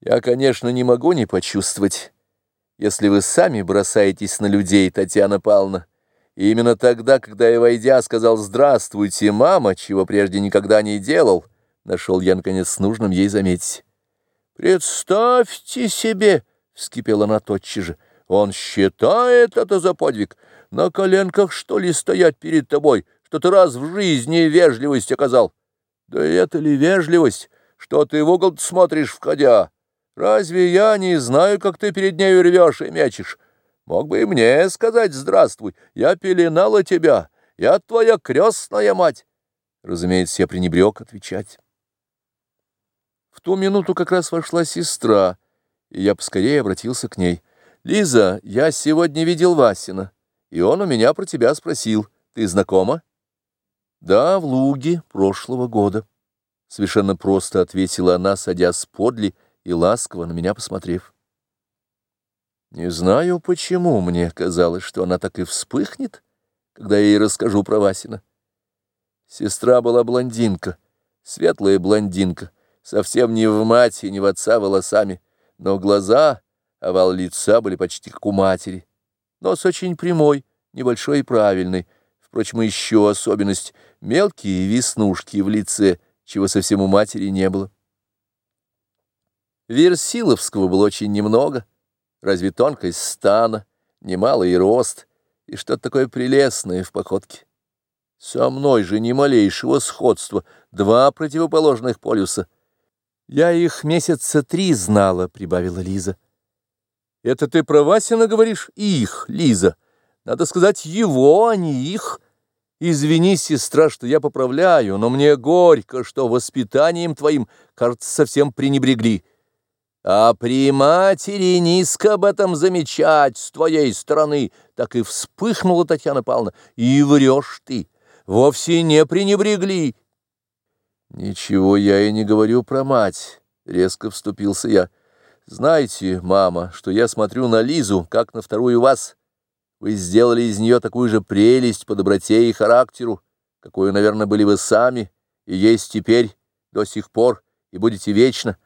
Я, конечно, не могу не почувствовать, если вы сами бросаетесь на людей, Татьяна Павловна. И именно тогда, когда я, войдя, сказал «Здравствуйте, мама», чего прежде никогда не делал, нашел я, наконец, нужным ей заметить. «Представьте себе!» — вскипела она тотчас же. «Он считает это за подвиг. На коленках, что ли, стоять перед тобой, что ты раз в жизни вежливость оказал? Да это ли вежливость, что ты в угол смотришь, входя?» Разве я не знаю, как ты перед нею рвешь и мячешь? Мог бы и мне сказать «здравствуй». Я пеленала тебя, я твоя крестная мать. Разумеется, я пренебрег отвечать. В ту минуту как раз вошла сестра, и я поскорее обратился к ней. «Лиза, я сегодня видел Васина, и он у меня про тебя спросил. Ты знакома?» «Да, в Луге прошлого года», — совершенно просто ответила она, садясь подле, — и ласково на меня посмотрев. Не знаю, почему мне казалось, что она так и вспыхнет, когда я ей расскажу про Васина. Сестра была блондинка, светлая блондинка, совсем не в мать и не в отца волосами, но глаза, овал лица были почти как у матери. Нос очень прямой, небольшой и правильный, впрочем, еще особенность — мелкие веснушки в лице, чего совсем у матери не было. Версиловского было очень немного, разве тонкость стана, немалый рост и что-то такое прелестное в походке. Со мной же ни малейшего сходства, два противоположных полюса. Я их месяца три знала, — прибавила Лиза. Это ты про Васина говоришь? Их, Лиза. Надо сказать его, а не их. Извини, сестра, что я поправляю, но мне горько, что воспитанием твоим, кажется, совсем пренебрегли. А при матери низко об этом замечать с твоей стороны, так и вспыхнула Татьяна Павловна. И врешь ты, вовсе не пренебрегли. Ничего я и не говорю про мать, резко вступился я. Знаете, мама, что я смотрю на Лизу, как на вторую вас. Вы сделали из нее такую же прелесть по доброте и характеру, какую, наверное, были вы сами, и есть теперь, до сих пор, и будете вечно.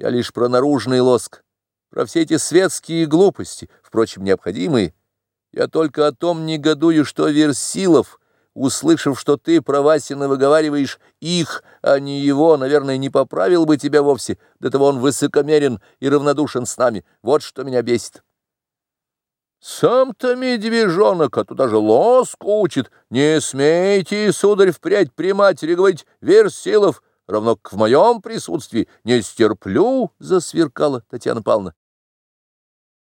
Я лишь про наружный лоск, про все эти светские глупости, впрочем, необходимые. Я только о том негодую, что Версилов, услышав, что ты про Васина выговариваешь их, а не его, наверное, не поправил бы тебя вовсе, до того он высокомерен и равнодушен с нами. Вот что меня бесит. Сам-то медвежонок, а туда же лоску учит. Не смейте, сударь, впрядь при матери говорить Версилов, равно как в моем присутствии, не стерплю, — засверкала Татьяна Павловна.